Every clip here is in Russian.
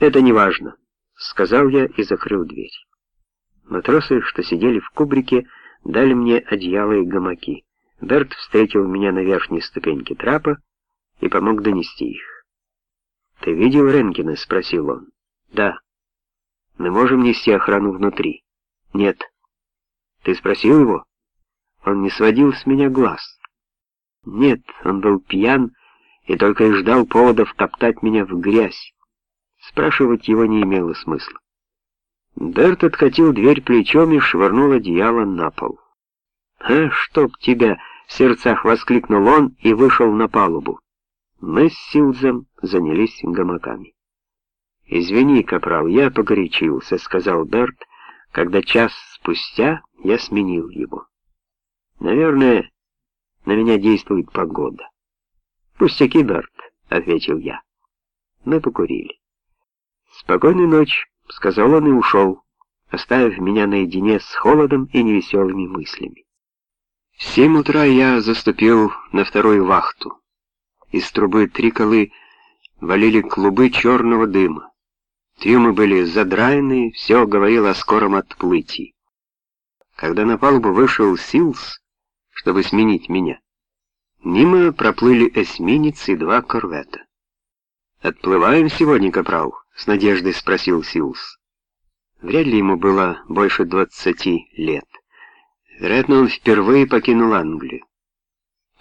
«Это не важно», — сказал я и закрыл дверь. Матросы, что сидели в кубрике, дали мне одеяло и гамаки. Берт встретил меня на верхней ступеньке трапа и помог донести их. «Ты видел Ренкина?» — спросил он. «Да». «Мы можем нести охрану внутри?» «Нет». «Ты спросил его?» Он не сводил с меня глаз. «Нет, он был пьян и только и ждал поводов топтать меня в грязь. Спрашивать его не имело смысла. Берт откатил дверь плечом и швырнул одеяло на пол. «А, чтоб тебя!» — в сердцах воскликнул он и вышел на палубу. Мы с Силзом занялись гамаками. «Извини, капрал, я погорячился», — сказал Берт, когда час спустя я сменил его. «Наверное, на меня действует погода». «Пустяки, Берт», — ответил я. Мы покурили. «Спокойной ночи», — сказал он и ушел, оставив меня наедине с холодом и невеселыми мыслями. В семь утра я заступил на вторую вахту. Из трубы триколы валили клубы черного дыма. Трюмы были задраены, все говорило о скором отплытии. Когда на палубу вышел Силс, чтобы сменить меня, мимо проплыли эсминец и два корвета. «Отплываем сегодня, капрал?» — с надеждой спросил Силс. Вряд ли ему было больше двадцати лет. Вероятно, он впервые покинул Англию.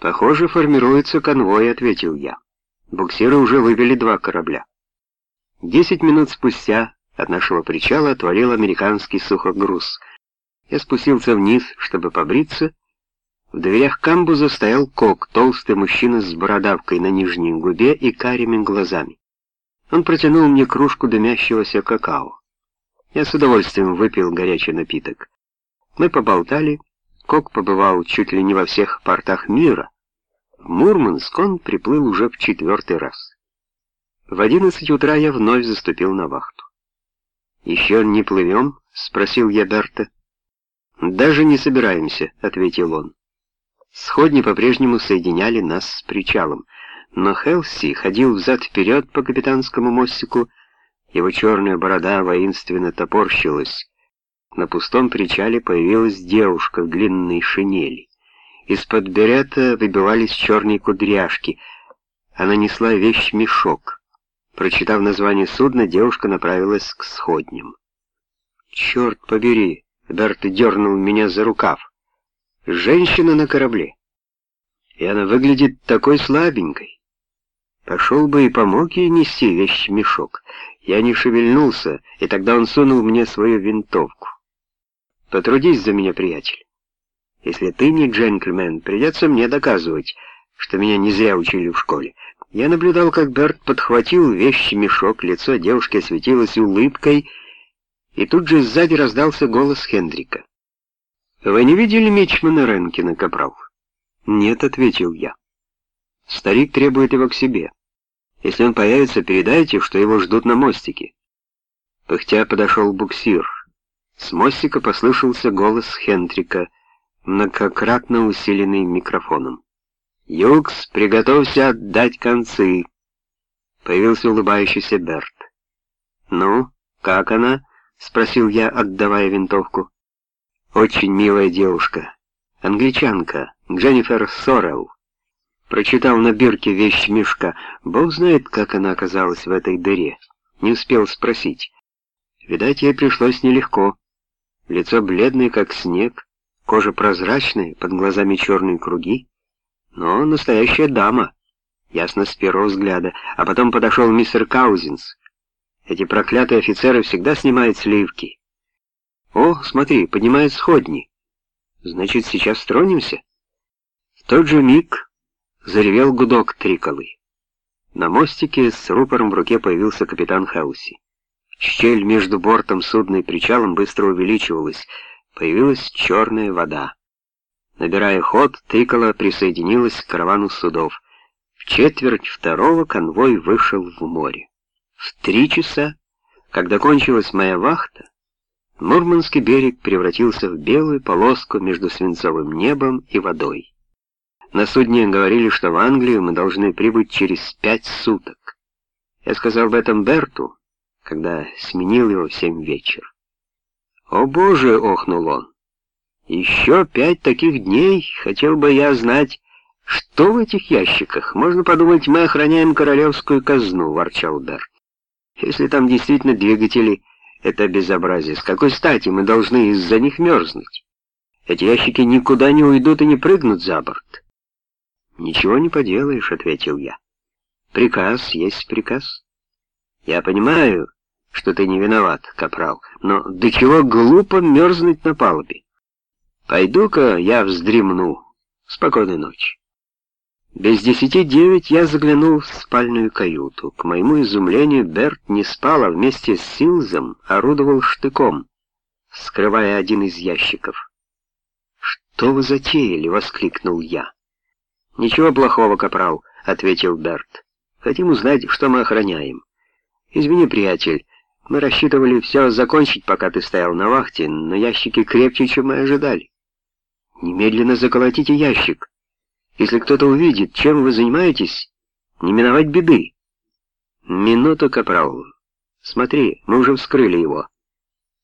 «Похоже, формируется конвой», — ответил я. Буксиры уже вывели два корабля. Десять минут спустя от нашего причала отвалил американский сухогруз. Я спустился вниз, чтобы побриться. В дверях камбуза стоял Кок, толстый мужчина с бородавкой на нижней губе и карими глазами. Он протянул мне кружку дымящегося какао. Я с удовольствием выпил горячий напиток. Мы поболтали, Кок побывал чуть ли не во всех портах мира. В Мурманск он приплыл уже в четвертый раз. В одиннадцать утра я вновь заступил на вахту. «Еще не плывем?» — спросил я Берта. «Даже не собираемся», — ответил он. Сходни по-прежнему соединяли нас с причалом, но Хелси ходил взад-вперед по капитанскому мостику, его черная борода воинственно топорщилась, на пустом причале появилась девушка в длинной шинели. Из-под берета выбивались черные кудряшки. Она несла вещь-мешок. Прочитав название судна, девушка направилась к сходням. «Черт побери!» — Берт дернул меня за рукав. «Женщина на корабле. И она выглядит такой слабенькой. Пошел бы и помог ей нести вещь-мешок. Я не шевельнулся, и тогда он сунул мне свою винтовку. Потрудись за меня, приятель. Если ты не джентльмен, придется мне доказывать, что меня не зря учили в школе. Я наблюдал, как Берт подхватил вещи мешок, лицо девушки осветилось улыбкой, и тут же сзади раздался голос Хендрика. «Вы не видели мичмана Ренкина, капрал?» «Нет», — ответил я. «Старик требует его к себе. Если он появится, передайте, что его ждут на мостике». Пыхтя подошел буксир. С мостика послышался голос Хендрика, многократно усиленный микрофоном. «Юкс, приготовься отдать концы!» Появился улыбающийся Берт. «Ну, как она?» — спросил я, отдавая винтовку. «Очень милая девушка. Англичанка, Дженнифер Сорел». Прочитал на бирке вещь мешка. Бог знает, как она оказалась в этой дыре. Не успел спросить. Видать, ей пришлось нелегко. Лицо бледное, как снег, кожа прозрачная, под глазами черные круги. Но настоящая дама, ясно с первого взгляда. А потом подошел мистер Каузинс. Эти проклятые офицеры всегда снимают сливки. О, смотри, поднимают сходни. Значит, сейчас тронемся? В тот же миг заревел гудок триколы. На мостике с рупором в руке появился капитан Хауси. Щель между бортом судна и причалом быстро увеличивалась. Появилась черная вода. Набирая ход, Тыкола присоединилась к каравану судов. В четверть второго конвой вышел в море. В три часа, когда кончилась моя вахта, Мурманский берег превратился в белую полоску между свинцовым небом и водой. На судне говорили, что в Англию мы должны прибыть через пять суток. Я сказал об этом Берту, когда сменил его в семь вечера. «О боже!» — охнул он. «Еще пять таких дней, хотел бы я знать, что в этих ящиках. Можно подумать, мы охраняем королевскую казну», — ворчал Берт. «Если там действительно двигатели, это безобразие. С какой стати мы должны из-за них мерзнуть? Эти ящики никуда не уйдут и не прыгнут за борт». «Ничего не поделаешь», — ответил я. «Приказ есть приказ». «Я понимаю, что ты не виноват, капрал, но до чего глупо мерзнуть на палубе? Пойду-ка я вздремну. Спокойной ночи». Без десяти девять я заглянул в спальную каюту. К моему изумлению Берт не спал, а вместе с Силзом орудовал штыком, скрывая один из ящиков. «Что вы затеяли?» — воскликнул я. «Ничего плохого, капрал», — ответил Берт. «Хотим узнать, что мы охраняем. Извини, приятель, мы рассчитывали все закончить, пока ты стоял на вахте, но ящики крепче, чем мы ожидали. Немедленно заколотите ящик. Если кто-то увидит, чем вы занимаетесь, не миновать беды». «Минуту, капрал. Смотри, мы уже вскрыли его.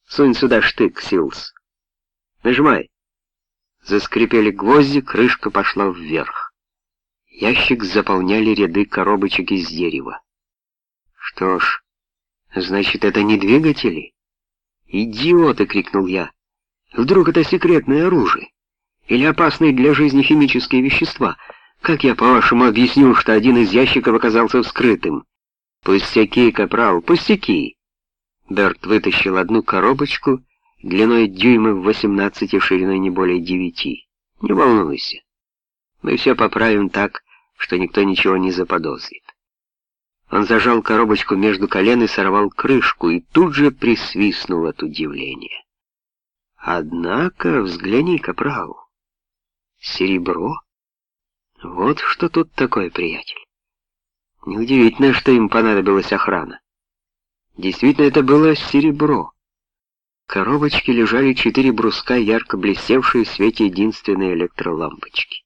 Сунь сюда штык, Силс. Нажимай». Заскрипели гвозди, крышка пошла вверх. Ящик заполняли ряды коробочек из дерева. Что ж, значит, это не двигатели? «Идиоты!» — крикнул я. «Вдруг это секретное оружие? Или опасные для жизни химические вещества? Как я, по-вашему, объясню, что один из ящиков оказался вскрытым?» «Пустяки, капрал, пустяки!» Берт вытащил одну коробочку длиной дюймов 18 и шириной не более девяти. «Не волнуйся. Мы все поправим так, что никто ничего не заподозрит. Он зажал коробочку между колен и сорвал крышку, и тут же присвистнул от удивления. Однако, взгляни, капрал, серебро. Вот что тут такое, приятель. Неудивительно, что им понадобилась охрана. Действительно, это было серебро. В коробочке лежали четыре бруска, ярко блестевшие в свете единственной электролампочки.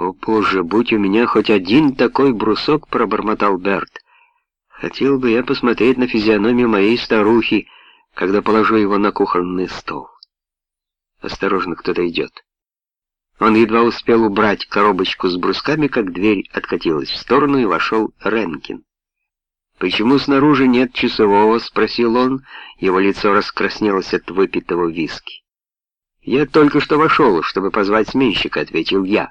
«О, боже, будь у меня хоть один такой брусок», — пробормотал Берт. «Хотел бы я посмотреть на физиономию моей старухи, когда положу его на кухонный стол». Осторожно, кто-то идет. Он едва успел убрать коробочку с брусками, как дверь откатилась в сторону, и вошел Ренкин. «Почему снаружи нет часового?» — спросил он. Его лицо раскраснелось от выпитого виски. «Я только что вошел, чтобы позвать сменщика», — ответил я.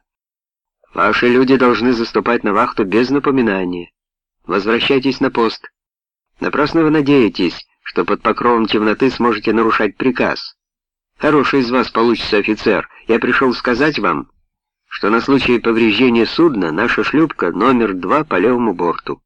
Ваши люди должны заступать на вахту без напоминания. Возвращайтесь на пост. Напрасно вы надеетесь, что под покровом темноты сможете нарушать приказ. Хороший из вас получится офицер. Я пришел сказать вам, что на случай повреждения судна наша шлюпка номер два по левому борту.